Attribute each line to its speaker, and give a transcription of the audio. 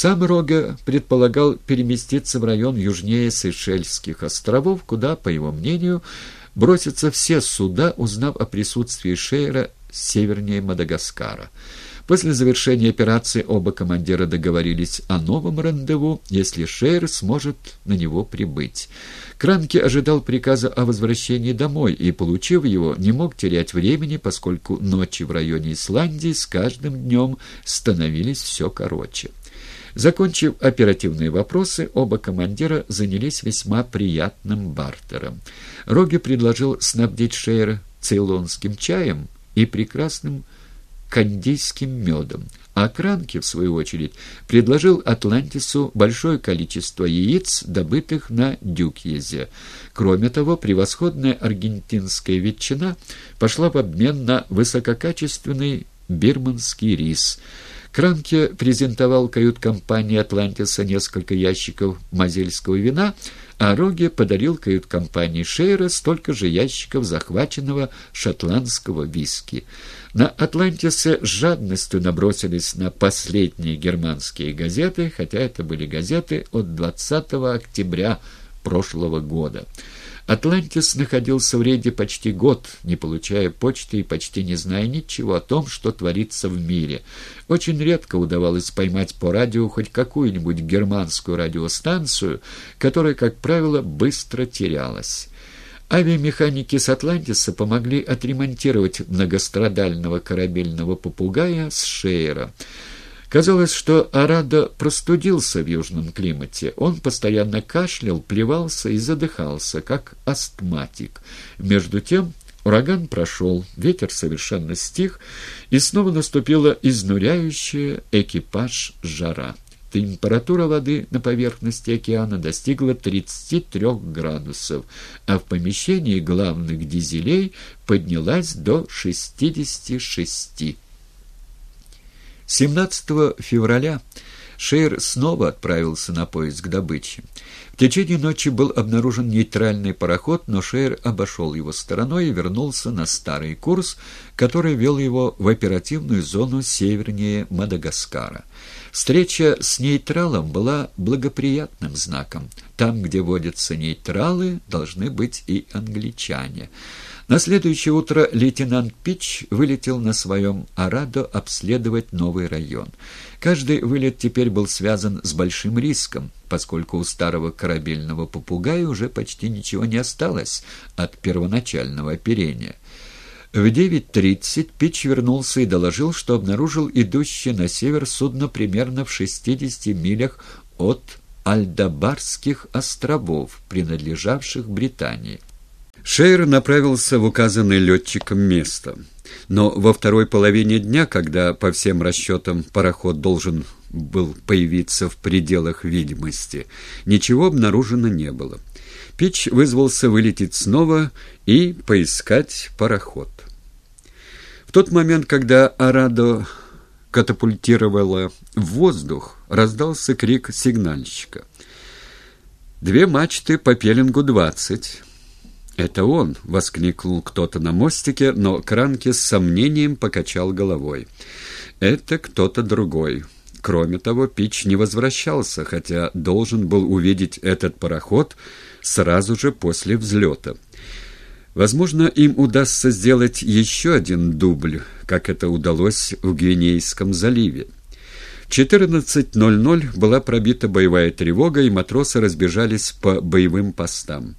Speaker 1: Сам Рога предполагал переместиться в район южнее Сейшельских островов, куда, по его мнению, бросятся все суда, узнав о присутствии Шейра севернее Мадагаскара. После завершения операции оба командира договорились о новом рандеву, если Шейр сможет на него прибыть. Кранки ожидал приказа о возвращении домой и, получив его, не мог терять времени, поскольку ночи в районе Исландии с каждым днем становились все короче. Закончив оперативные вопросы, оба командира занялись весьма приятным бартером. Роги предложил снабдить Шейра цейлонским чаем и прекрасным кандийским медом, а Кранки, в свою очередь, предложил Атлантису большое количество яиц, добытых на Дюкьезе. Кроме того, превосходная аргентинская ветчина пошла в обмен на высококачественный бирманский рис. Кранке презентовал кают-компании «Атлантиса» несколько ящиков мазельского вина, а Роге подарил кают-компании «Шейра» столько же ящиков захваченного шотландского виски. На «Атлантисе» с жадностью набросились на последние германские газеты, хотя это были газеты от 20 октября прошлого года. Атлантис находился в рейде почти год, не получая почты и почти не зная ничего о том, что творится в мире. Очень редко удавалось поймать по радио хоть какую-нибудь германскую радиостанцию, которая, как правило, быстро терялась. Авиамеханики с Атлантиса помогли отремонтировать многострадального корабельного попугая с Шейера. Казалось, что Арадо простудился в южном климате. Он постоянно кашлял, плевался и задыхался, как астматик. Между тем ураган прошел, ветер совершенно стих, и снова наступила изнуряющая экипаж жара. Температура воды на поверхности океана достигла 33 градусов, а в помещении главных дизелей поднялась до 66. 17 февраля Шейр снова отправился на поиск добычи. В течение ночи был обнаружен нейтральный пароход, но Шейр обошел его стороной и вернулся на старый курс, который вел его в оперативную зону севернее Мадагаскара. Встреча с нейтралом была благоприятным знаком. Там, где водятся нейтралы, должны быть и англичане. На следующее утро лейтенант Пич вылетел на своем Арадо обследовать новый район. Каждый вылет теперь был связан с большим риском, поскольку у старого корабельного попугая уже почти ничего не осталось от первоначального оперения. В 9.30 Пич вернулся и доложил, что обнаружил идущее на север судно примерно в 60 милях от Альдабарских островов, принадлежавших Британии. Шейр направился в указанное летчиком место. Но во второй половине дня, когда, по всем расчетам, пароход должен был появиться в пределах видимости, ничего обнаружено не было. Пич вызвался вылететь снова и поискать пароход. В тот момент, когда Арадо катапультировала в воздух, раздался крик сигнальщика. «Две мачты по пеленгу-20». «Это он!» — воскликнул кто-то на мостике, но Кранки с сомнением покачал головой. «Это кто-то другой». Кроме того, Пич не возвращался, хотя должен был увидеть этот пароход сразу же после взлета. Возможно, им удастся сделать еще один дубль, как это удалось в Гвинейском заливе. В 14.00 была пробита боевая тревога, и матросы разбежались по боевым постам.